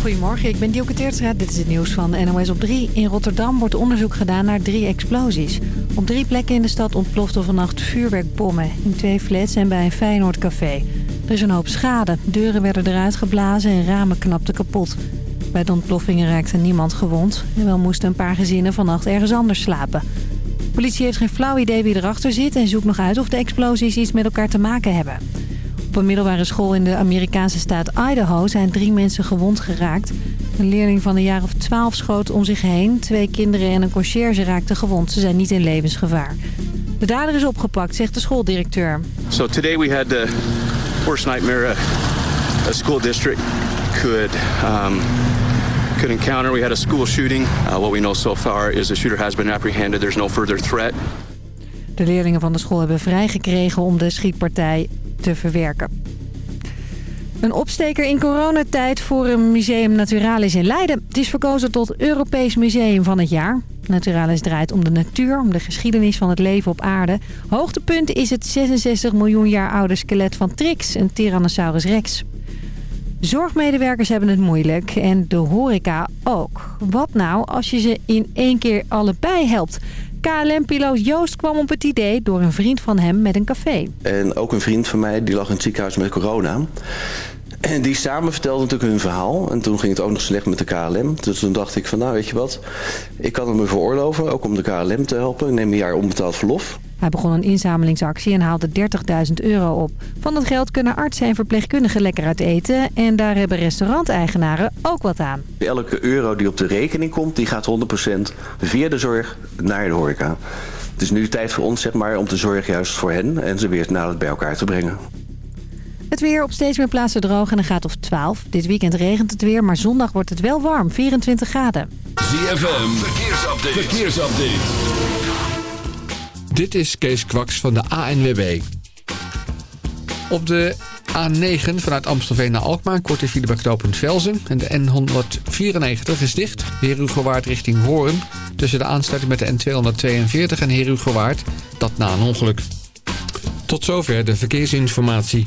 Goedemorgen, ik ben Dielke Teertstra. Dit is het nieuws van NOS op 3. In Rotterdam wordt onderzoek gedaan naar drie explosies. Op drie plekken in de stad ontplofte vannacht vuurwerkbommen. In twee flats en bij een Feyenoordcafé. Er is een hoop schade. Deuren werden eruit geblazen en ramen knapten kapot. Bij de ontploffingen raakte niemand gewond. En wel moesten een paar gezinnen vannacht ergens anders slapen. De politie heeft geen flauw idee wie erachter zit... en zoekt nog uit of de explosies iets met elkaar te maken hebben. Op een middelbare school in de Amerikaanse staat Idaho zijn drie mensen gewond geraakt. Een leerling van een jaar of twaalf schoot om zich heen. Twee kinderen en een conciërge raakten gewond. Ze zijn niet in levensgevaar. De dader is opgepakt, zegt de schooldirecteur. So today we had the worst nightmare a, school district could um, could encounter. We had a school shooting. Uh, what we know so far is the shooter has been apprehended. There's no further threat. De leerlingen van de school hebben vrijgekregen om de schietpartij te verwerken. Een opsteker in coronatijd voor een museum Naturalis in Leiden. Het is verkozen tot Europees Museum van het jaar. Naturalis draait om de natuur, om de geschiedenis van het leven op aarde. Hoogtepunt is het 66 miljoen jaar oude skelet van Trix, een Tyrannosaurus rex. Zorgmedewerkers hebben het moeilijk en de horeca ook. Wat nou als je ze in één keer allebei helpt? KLM-piloot Joost kwam op het idee door een vriend van hem met een café. En ook een vriend van mij, die lag in het ziekenhuis met corona. En die samen vertelden natuurlijk hun verhaal. En toen ging het ook nog slecht met de KLM. Dus toen dacht ik van nou weet je wat, ik kan het me veroorloven, ook om de KLM te helpen. Ik neem een jaar onbetaald verlof. Hij begon een inzamelingsactie en haalde 30.000 euro op. Van dat geld kunnen artsen en verpleegkundigen lekker uit eten. En daar hebben restauranteigenaren ook wat aan. Elke euro die op de rekening komt, die gaat 100% via de zorg naar de horeca. Het is nu tijd voor ons zeg maar, om te zorgen juist voor hen en ze weer nader bij elkaar te brengen. Het weer op steeds meer plaatsen droog en een graad of 12. Dit weekend regent het weer, maar zondag wordt het wel warm. 24 graden. ZFM, verkeersupdate. verkeersupdate. Dit is Kees Kwaks van de ANWB. Op de A9 vanuit Amstelveen naar Alkmaar, korte file bij knooppunt Velzen. En de N194 is dicht. Herugowaard richting Hoorn. Tussen de aansluiting met de N242 en Herugowaard. Dat na een ongeluk. Tot zover de verkeersinformatie.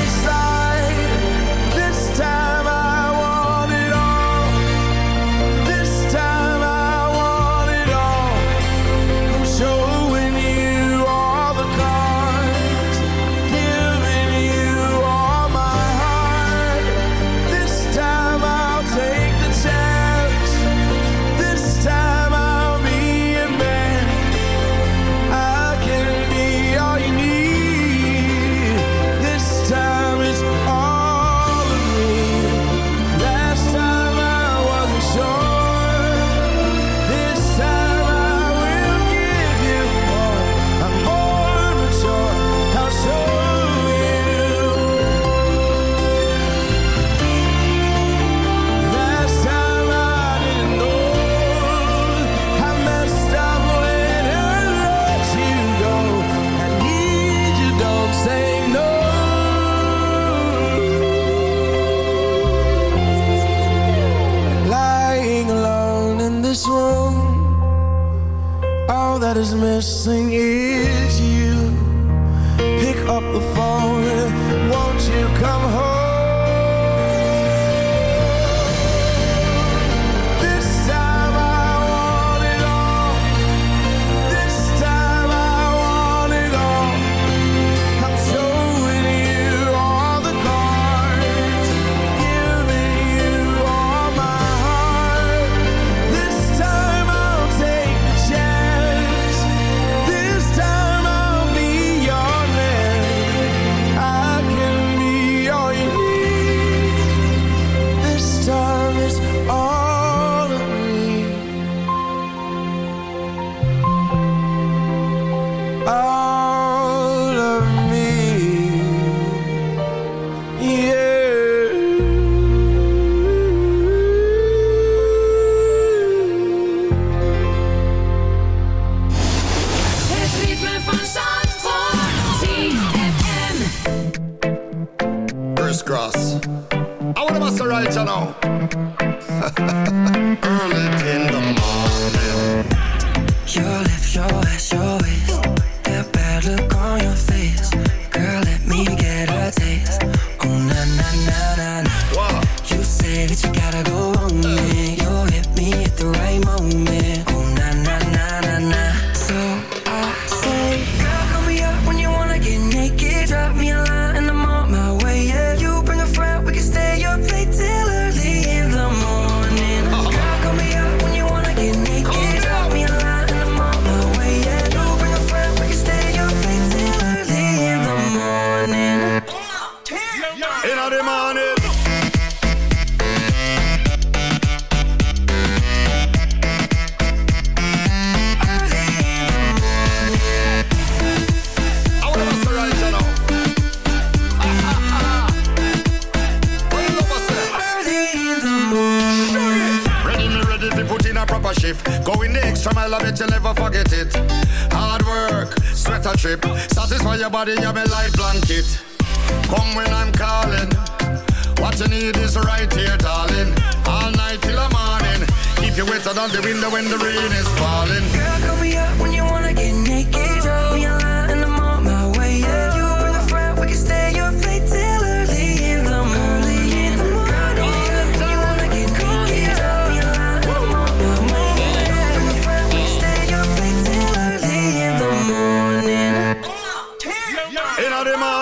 In the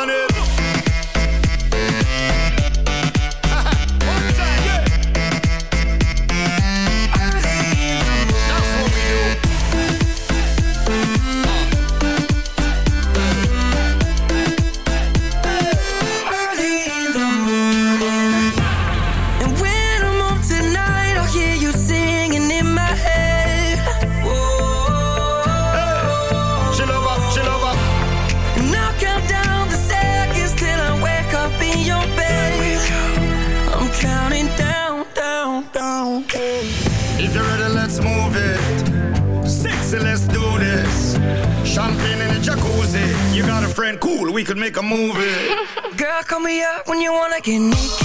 when you wanna get naked.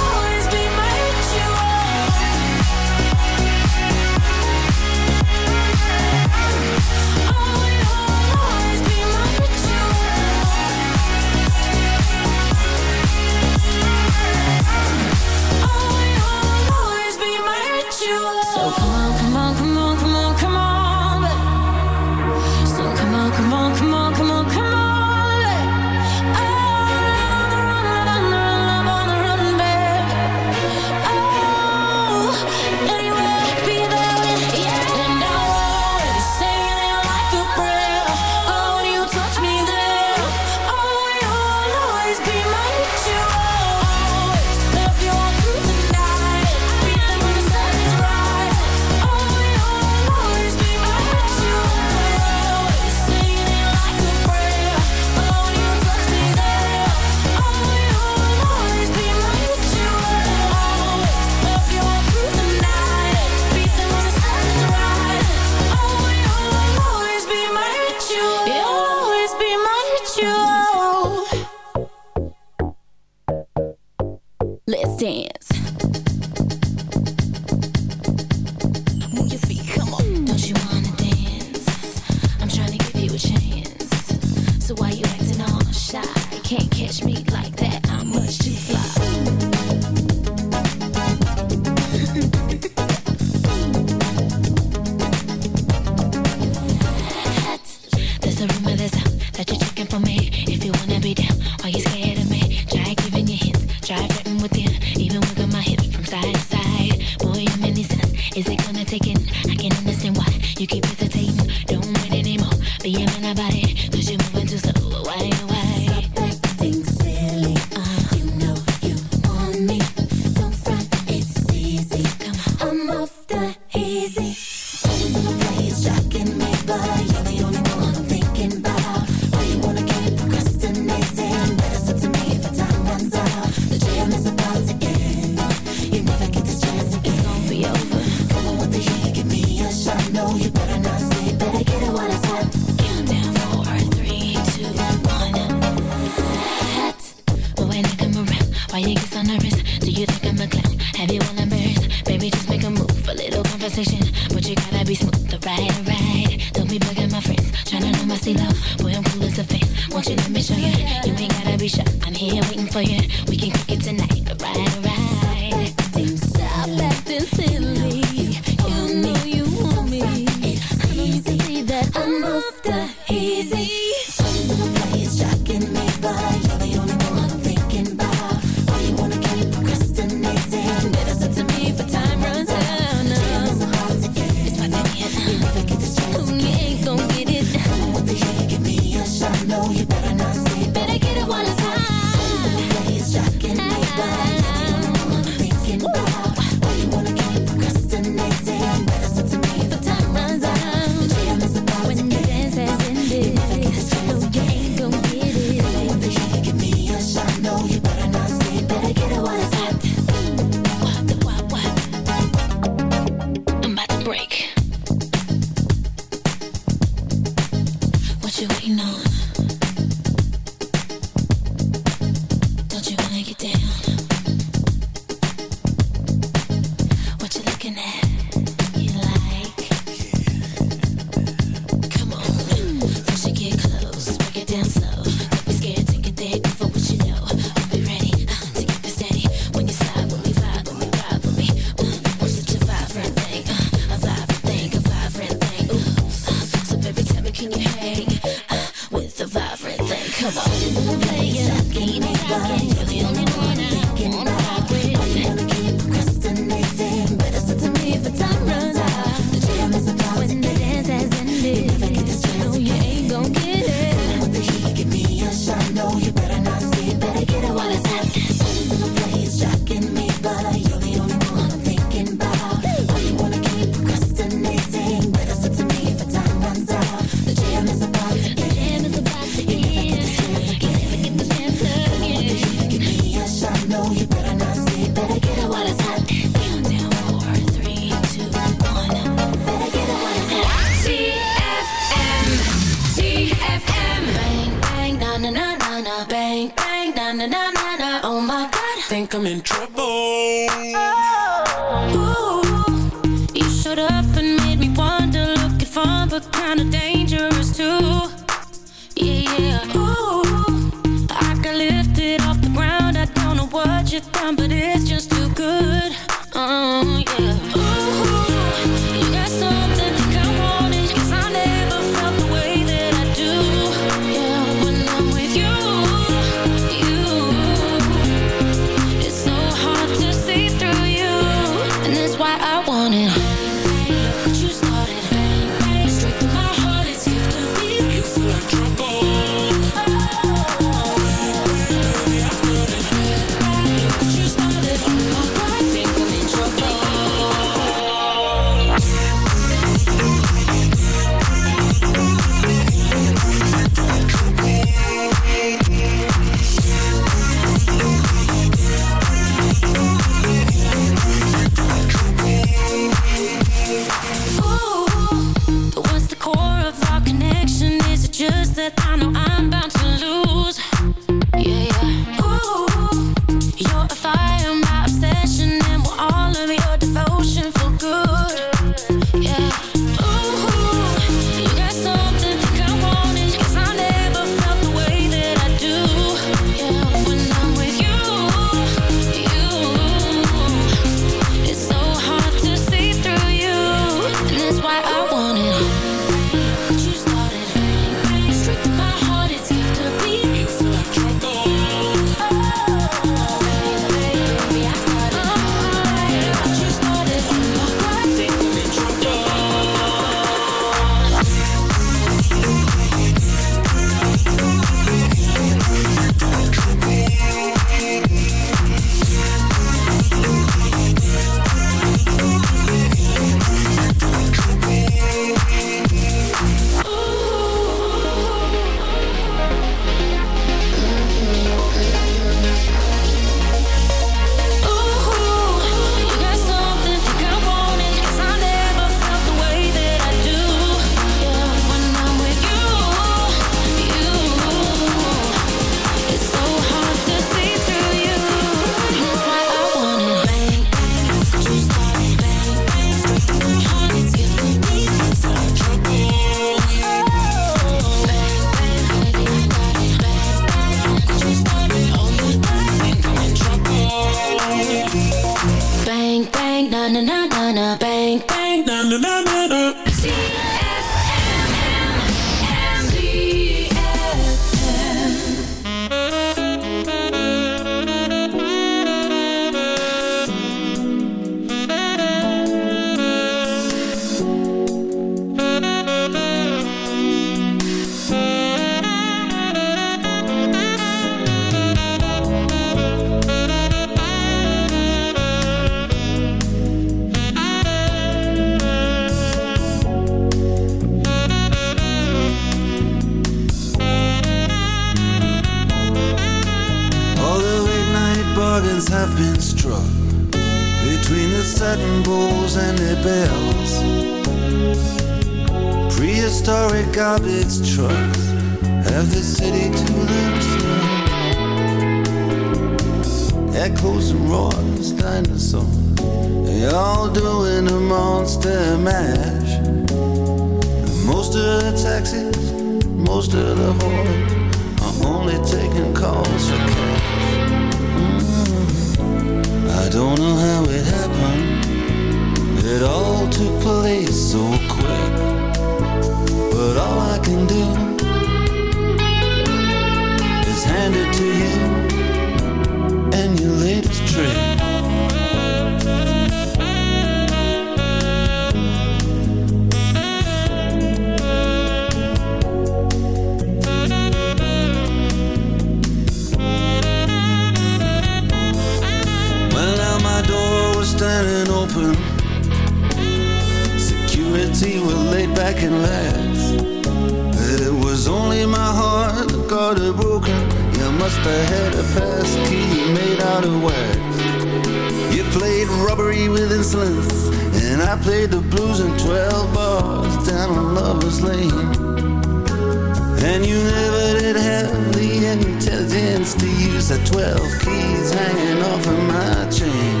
And you never did have the intelligence to use the 12 keys hanging off of my chain.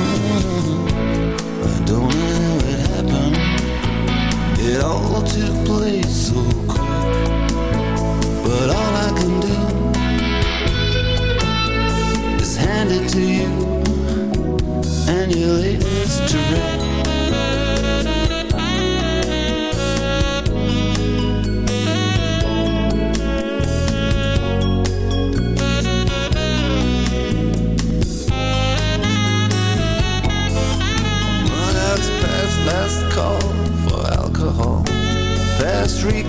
Mm-hmm. I don't know how it happened. It all took place so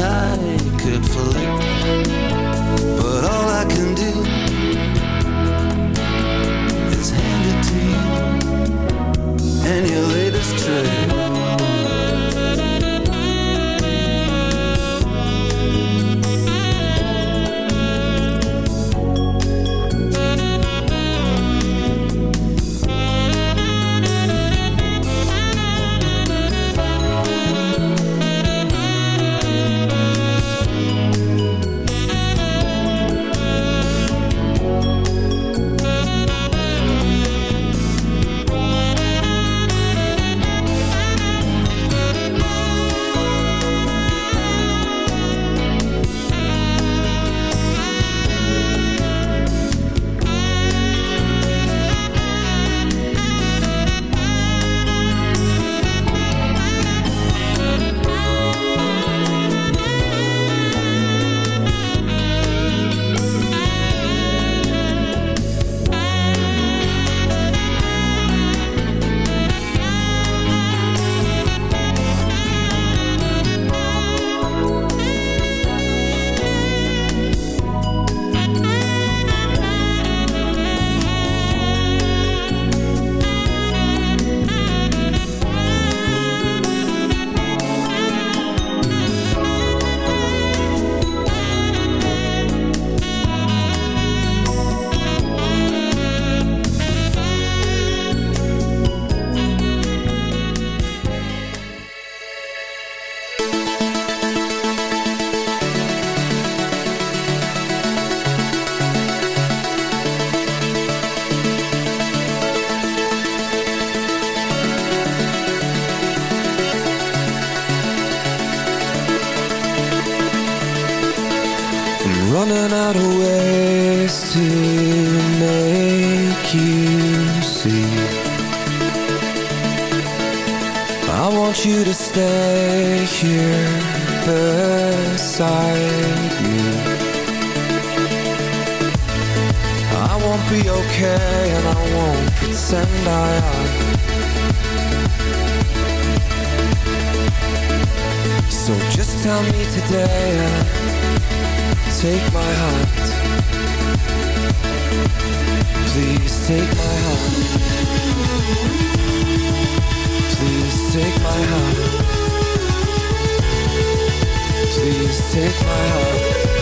I could flip, but all I can do tell me today and take my heart. Please take my heart. Please take my heart. Please take my heart.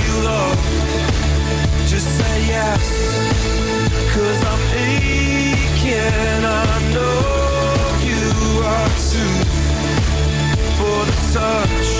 only love. Just say yes, cause I'm aching, I know you are too. For the touch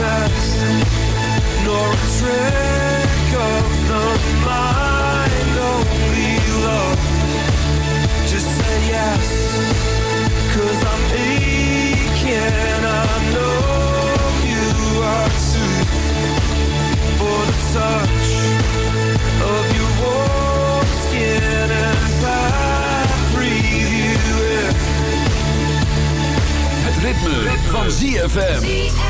Test, nor a trick of the mind, only love. Just say yes, cause I'm aching, I know you are too for the touch of your warm skin as I breathe you in. Het ritme, van ZFM.